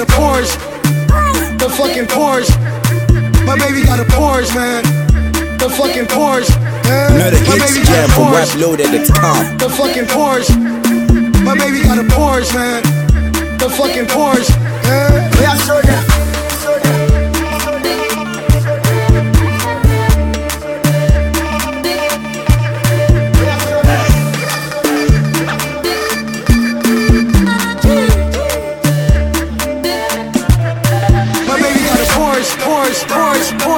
a Porsche. The fucking Porsche. My baby got a Porsche, man. The fucking Porsche. Yeah. Another My hits baby got jam a from The fucking Porsche. My baby got a Porsche, man. The fucking Porsche. Yeah,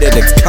know that.